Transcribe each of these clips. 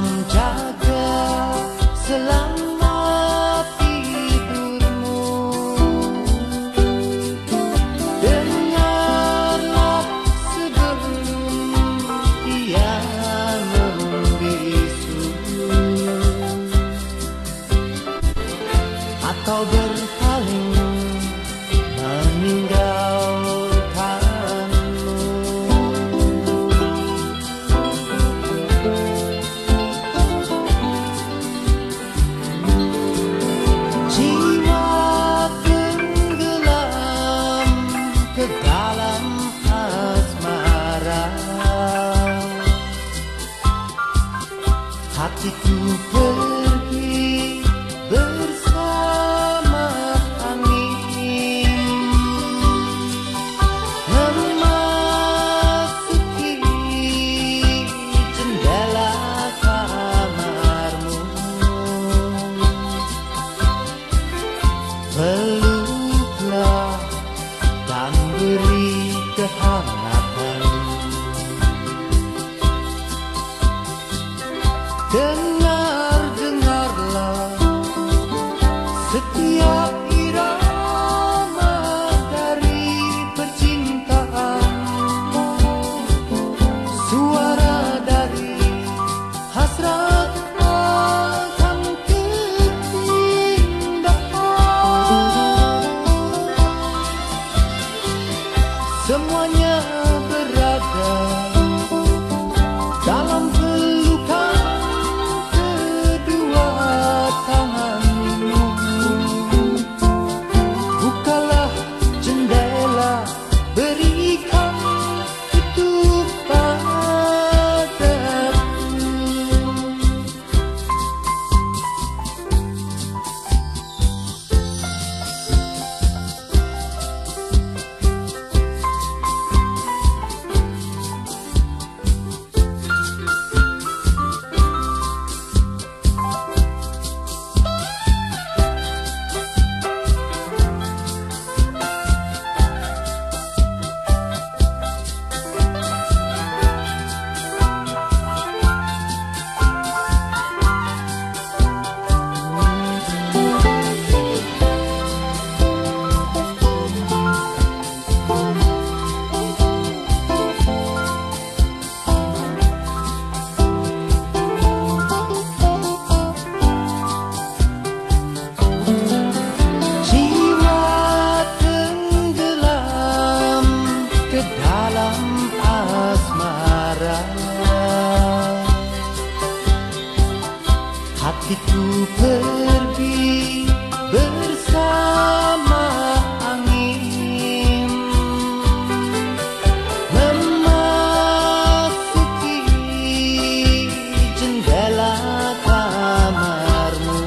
Salam jaga, salam Dengar, dengarlah. Setiap irama dari percintaan Suara dari hasrat akan keindahan. Semuanya Hatiku pergi bersama angin. Memasuki jendela kamarmu.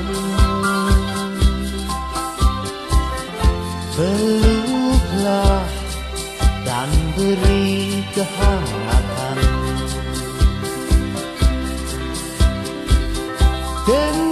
Peluklah dan beri kehangatan Dan